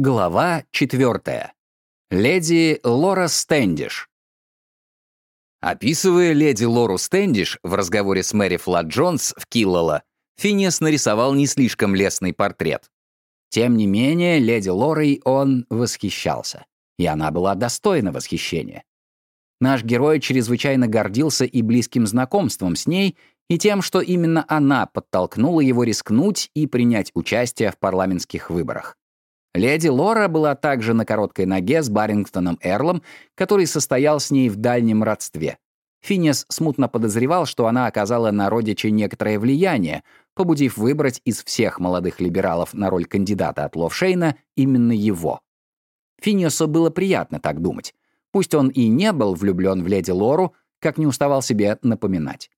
Глава четвертая. Леди Лора Стэндиш. Описывая леди Лору Стэндиш в разговоре с Мэри Флат Джонс в Киллала, Финиас нарисовал не слишком лестный портрет. Тем не менее, леди Лорой он восхищался, и она была достойна восхищения. Наш герой чрезвычайно гордился и близким знакомством с ней, и тем, что именно она подтолкнула его рискнуть и принять участие в парламентских выборах. Леди Лора была также на короткой ноге с Барингтоном Эрлом, который состоял с ней в дальнем родстве. Финес смутно подозревал, что она оказала на родича некоторое влияние, побудив выбрать из всех молодых либералов на роль кандидата от Ловшейна именно его. Финиосу было приятно так думать. Пусть он и не был влюблен в леди Лору, как не уставал себе напоминать.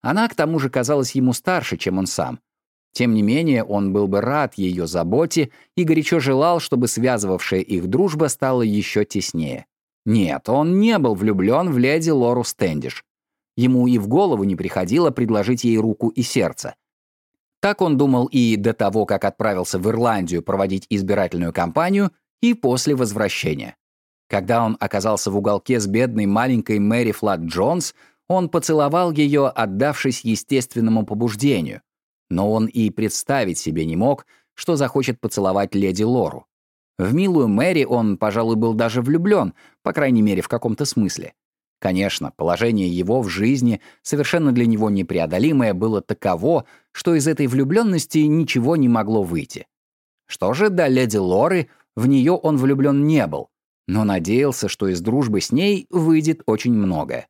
Она, к тому же, казалась ему старше, чем он сам. Тем не менее, он был бы рад ее заботе и горячо желал, чтобы связывавшая их дружба стала еще теснее. Нет, он не был влюблен в леди Лору Стэндиш. Ему и в голову не приходило предложить ей руку и сердце. Так он думал и до того, как отправился в Ирландию проводить избирательную кампанию, и после возвращения. Когда он оказался в уголке с бедной маленькой Мэри Флат Джонс, он поцеловал ее, отдавшись естественному побуждению, но он и представить себе не мог, что захочет поцеловать леди Лору. В милую Мэри он, пожалуй, был даже влюблен, по крайней мере, в каком-то смысле. Конечно, положение его в жизни, совершенно для него непреодолимое, было таково, что из этой влюбленности ничего не могло выйти. Что же до леди Лоры, в нее он влюблен не был, но надеялся, что из дружбы с ней выйдет очень многое.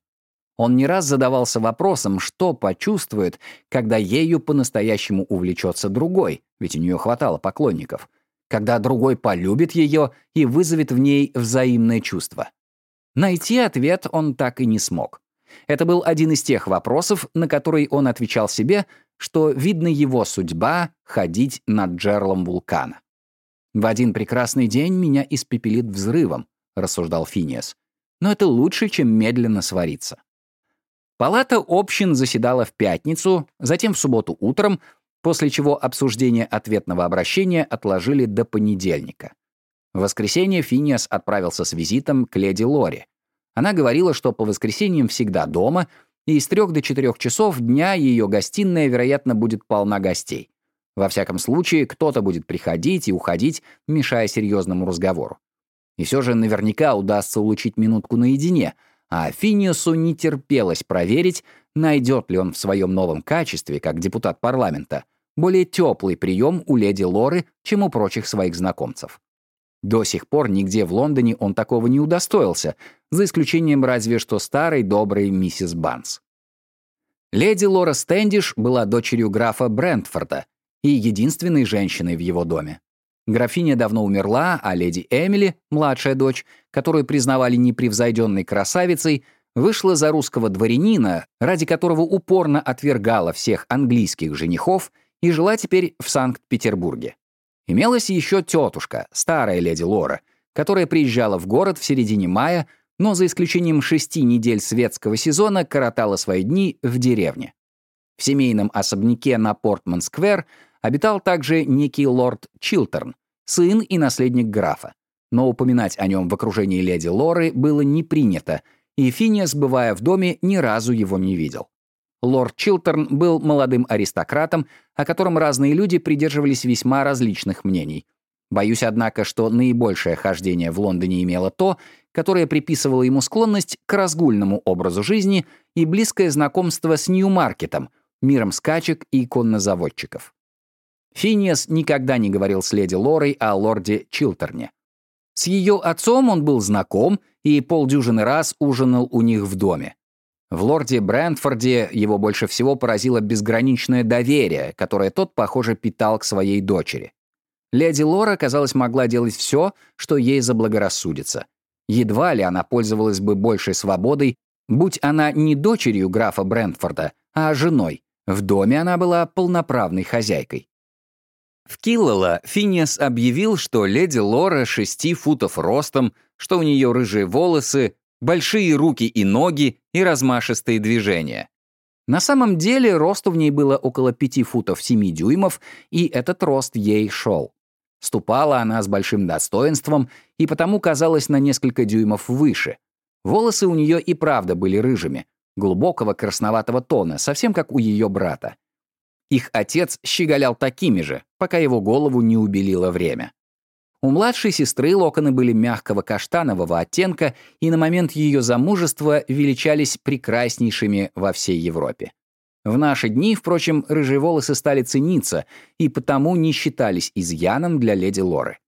Он не раз задавался вопросом, что почувствует, когда ею по-настоящему увлечется другой, ведь у нее хватало поклонников, когда другой полюбит ее и вызовет в ней взаимное чувство. Найти ответ он так и не смог. Это был один из тех вопросов, на который он отвечал себе, что, видно, его судьба — ходить над джерлом вулкана. «В один прекрасный день меня испепелит взрывом», — рассуждал Финиас. «Но это лучше, чем медленно свариться». Палата общин заседала в пятницу, затем в субботу утром, после чего обсуждение ответного обращения отложили до понедельника. В воскресенье Финиас отправился с визитом к леди Лори. Она говорила, что по воскресеньям всегда дома, и с трех до четырех часов дня ее гостиная, вероятно, будет полна гостей. Во всяком случае, кто-то будет приходить и уходить, мешая серьезному разговору. И все же наверняка удастся улучить минутку наедине — а Финиусу не терпелось проверить, найдет ли он в своем новом качестве, как депутат парламента, более теплый прием у леди Лоры, чем у прочих своих знакомцев. До сих пор нигде в Лондоне он такого не удостоился, за исключением разве что старой доброй миссис Банс. Леди Лора Стэндиш была дочерью графа Брентфорда и единственной женщиной в его доме. Графиня давно умерла, а леди Эмили, младшая дочь, которую признавали непревзойденной красавицей, вышла за русского дворянина, ради которого упорно отвергала всех английских женихов и жила теперь в Санкт-Петербурге. Имелась еще тетушка, старая леди Лора, которая приезжала в город в середине мая, но за исключением шести недель светского сезона коротала свои дни в деревне. В семейном особняке на Портман-сквер обитал также некий лорд Чилтерн, сын и наследник графа. Но упоминать о нем в окружении леди Лоры было не принято, и Финиас, бывая в доме, ни разу его не видел. Лорд Чилтерн был молодым аристократом, о котором разные люди придерживались весьма различных мнений. Боюсь, однако, что наибольшее хождение в Лондоне имело то, которое приписывало ему склонность к разгульному образу жизни и близкое знакомство с Нью-Маркетом, миром скачек и коннозаводчиков. Финиас никогда не говорил с леди Лорой о лорде Чилтерне. С ее отцом он был знаком и полдюжины раз ужинал у них в доме. В лорде Брентфорде его больше всего поразило безграничное доверие, которое тот, похоже, питал к своей дочери. Леди Лора, казалось, могла делать все, что ей заблагорассудится. Едва ли она пользовалась бы большей свободой, будь она не дочерью графа Брентфорда, а женой. В доме она была полноправной хозяйкой. В Киллала Финиас объявил, что леди Лора шести футов ростом, что у нее рыжие волосы, большие руки и ноги и размашистые движения. На самом деле росту в ней было около пяти футов семи дюймов, и этот рост ей шел. Ступала она с большим достоинством и потому казалась на несколько дюймов выше. Волосы у нее и правда были рыжими, глубокого красноватого тона, совсем как у ее брата. Их отец щеголял такими же, пока его голову не убелило время. У младшей сестры локоны были мягкого каштанового оттенка и на момент ее замужества величались прекраснейшими во всей Европе. В наши дни, впрочем, рыжие волосы стали цениться и потому не считались изъяном для леди Лоры.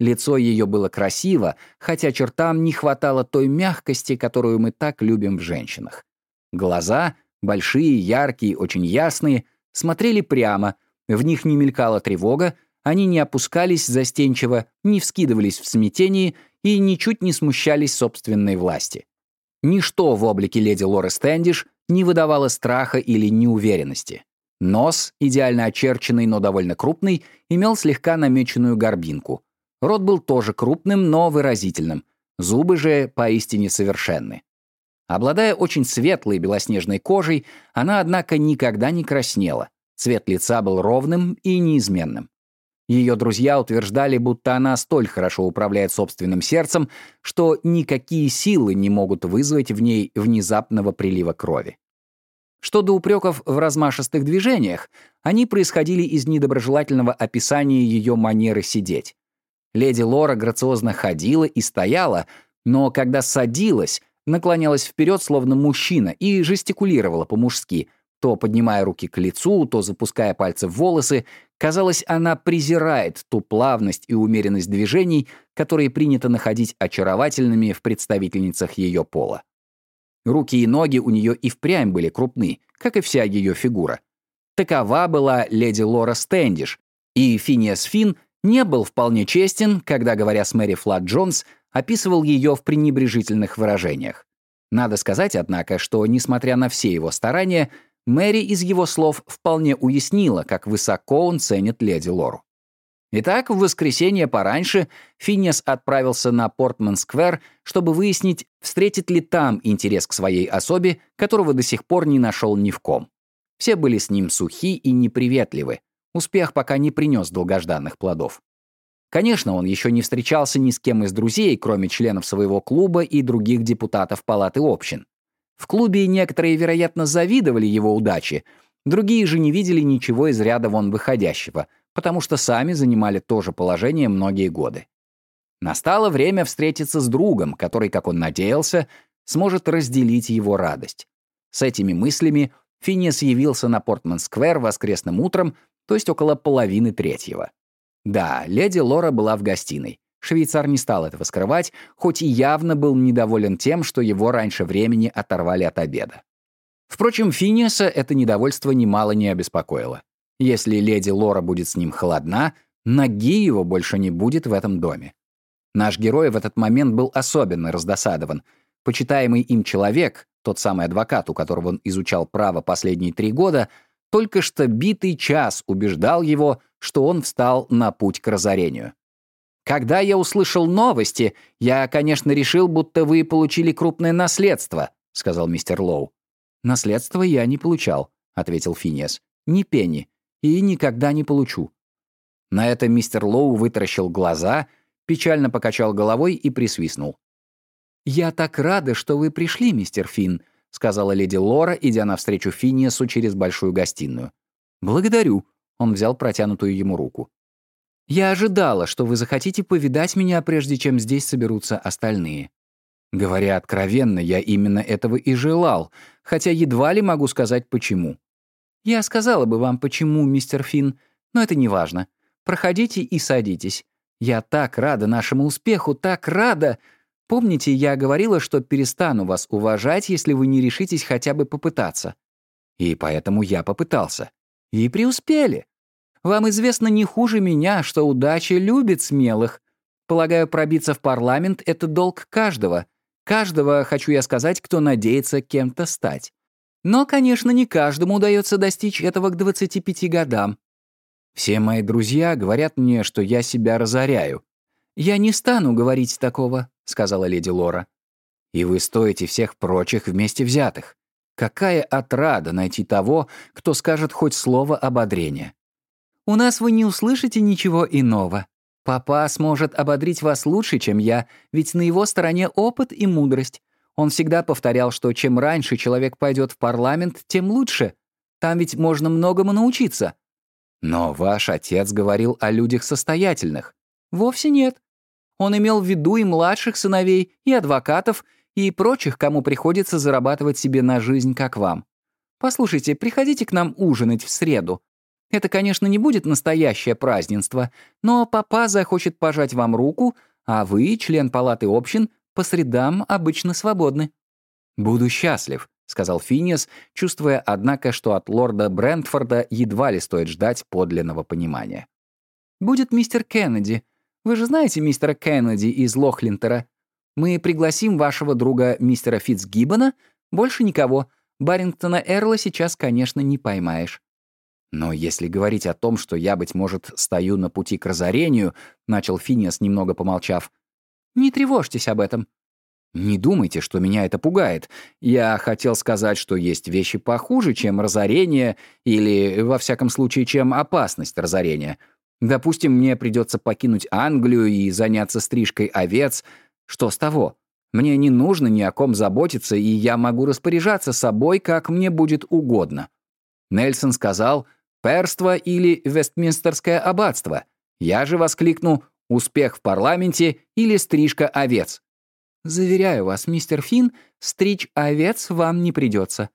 Лицо ее было красиво, хотя чертам не хватало той мягкости, которую мы так любим в женщинах. Глаза, большие, яркие, очень ясные, смотрели прямо, в них не мелькала тревога, они не опускались застенчиво, не вскидывались в смятении и ничуть не смущались собственной власти. Ничто в облике леди Лоры Стэндиш не выдавало страха или неуверенности. Нос, идеально очерченный, но довольно крупный, имел слегка намеченную горбинку. Рот был тоже крупным, но выразительным. Зубы же поистине совершенны. Обладая очень светлой белоснежной кожей, она, однако, никогда не краснела. Цвет лица был ровным и неизменным. Ее друзья утверждали, будто она столь хорошо управляет собственным сердцем, что никакие силы не могут вызвать в ней внезапного прилива крови. Что до упреков в размашистых движениях, они происходили из недоброжелательного описания ее манеры сидеть. Леди Лора грациозно ходила и стояла, но когда садилась, наклонялась вперед, словно мужчина, и жестикулировала по-мужски, то поднимая руки к лицу, то запуская пальцы в волосы, казалось, она презирает ту плавность и умеренность движений, которые принято находить очаровательными в представительницах ее пола. Руки и ноги у нее и впрямь были крупны, как и вся ее фигура. Такова была леди Лора Стэндиш, и Финиас Финн не был вполне честен, когда, говоря с Мэри Флат Джонс, описывал ее в пренебрежительных выражениях. Надо сказать, однако, что, несмотря на все его старания, Мэри из его слов вполне уяснила, как высоко он ценит леди Лору. Итак, в воскресенье пораньше Финнес отправился на Портман-сквер, чтобы выяснить, встретит ли там интерес к своей особе, которого до сих пор не нашел ни в ком. Все были с ним сухи и неприветливы. Успех пока не принес долгожданных плодов. Конечно, он еще не встречался ни с кем из друзей, кроме членов своего клуба и других депутатов палаты общин. В клубе некоторые, вероятно, завидовали его удаче, другие же не видели ничего из ряда вон выходящего, потому что сами занимали то же положение многие годы. Настало время встретиться с другом, который, как он надеялся, сможет разделить его радость. С этими мыслями Финес явился на Портман-сквер воскресным утром, то есть около половины третьего. Да, леди Лора была в гостиной. Швейцар не стал этого скрывать, хоть и явно был недоволен тем, что его раньше времени оторвали от обеда. Впрочем, Финиаса это недовольство немало не обеспокоило. Если леди Лора будет с ним холодна, ноги его больше не будет в этом доме. Наш герой в этот момент был особенно раздосадован. Почитаемый им человек, тот самый адвокат, у которого он изучал право последние три года, только что битый час убеждал его, что он встал на путь к разорению. Когда я услышал новости, я, конечно, решил, будто вы получили крупное наследство», — сказал мистер Лоу. «Наследство я не получал», — ответил Финиас. «Ни пенни. И никогда не получу». На это мистер Лоу вытаращил глаза, печально покачал головой и присвистнул. «Я так рада, что вы пришли, мистер Финн», — сказала леди Лора, идя навстречу Финиасу через большую гостиную. «Благодарю», — он взял протянутую ему руку. Я ожидала, что вы захотите повидать меня, прежде чем здесь соберутся остальные. Говоря откровенно, я именно этого и желал, хотя едва ли могу сказать почему. Я сказала бы вам почему, мистер Финн, но это не важно. Проходите и садитесь. Я так рада нашему успеху, так рада. Помните, я говорила, что перестану вас уважать, если вы не решитесь хотя бы попытаться. И поэтому я попытался. И преуспели. Вам известно не хуже меня, что удача любит смелых. Полагаю, пробиться в парламент — это долг каждого. Каждого, хочу я сказать, кто надеется кем-то стать. Но, конечно, не каждому удается достичь этого к 25 годам. Все мои друзья говорят мне, что я себя разоряю. «Я не стану говорить такого», — сказала леди Лора. «И вы стоите всех прочих вместе взятых. Какая отрада найти того, кто скажет хоть слово ободрения. У нас вы не услышите ничего иного. Папа сможет ободрить вас лучше, чем я, ведь на его стороне опыт и мудрость. Он всегда повторял, что чем раньше человек пойдет в парламент, тем лучше. Там ведь можно многому научиться. Но ваш отец говорил о людях состоятельных. Вовсе нет. Он имел в виду и младших сыновей, и адвокатов, и прочих, кому приходится зарабатывать себе на жизнь, как вам. Послушайте, приходите к нам ужинать в среду. Это, конечно, не будет настоящее празднество, но папа захочет пожать вам руку, а вы, член палаты общин, по средам обычно свободны». «Буду счастлив», — сказал Финиас, чувствуя, однако, что от лорда Брентфорда едва ли стоит ждать подлинного понимания. «Будет мистер Кеннеди. Вы же знаете мистера Кеннеди из Лохлинтера. Мы пригласим вашего друга мистера Фитцгиббона, больше никого. Барингтона Эрла сейчас, конечно, не поймаешь. Но если говорить о том, что я, быть может, стою на пути к разорению, начал Финиас, немного помолчав, не тревожьтесь об этом. Не думайте, что меня это пугает. Я хотел сказать, что есть вещи похуже, чем разорение, или, во всяком случае, чем опасность разорения. Допустим, мне придется покинуть Англию и заняться стрижкой овец. Что с того? Мне не нужно ни о ком заботиться, и я могу распоряжаться собой, как мне будет угодно. Нельсон сказал — Перство или Вестминстерское аббатство. Я же воскликну «Успех в парламенте» или «Стрижка овец». Заверяю вас, мистер Финн, стричь овец вам не придется.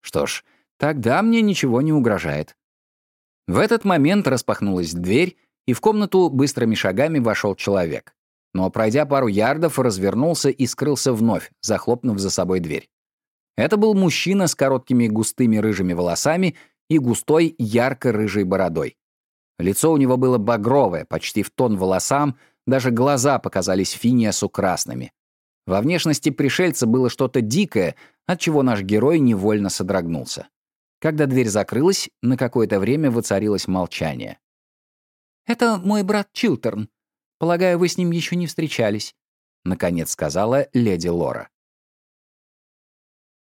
Что ж, тогда мне ничего не угрожает. В этот момент распахнулась дверь, и в комнату быстрыми шагами вошел человек. Но, пройдя пару ярдов, развернулся и скрылся вновь, захлопнув за собой дверь. Это был мужчина с короткими густыми рыжими волосами и густой ярко-рыжей бородой. Лицо у него было багровое, почти в тон волосам, даже глаза показались Финиасу красными. Во внешности пришельца было что-то дикое, от чего наш герой невольно содрогнулся. Когда дверь закрылась, на какое-то время воцарилось молчание. «Это мой брат Чилтерн. Полагаю, вы с ним еще не встречались», — наконец сказала леди Лора.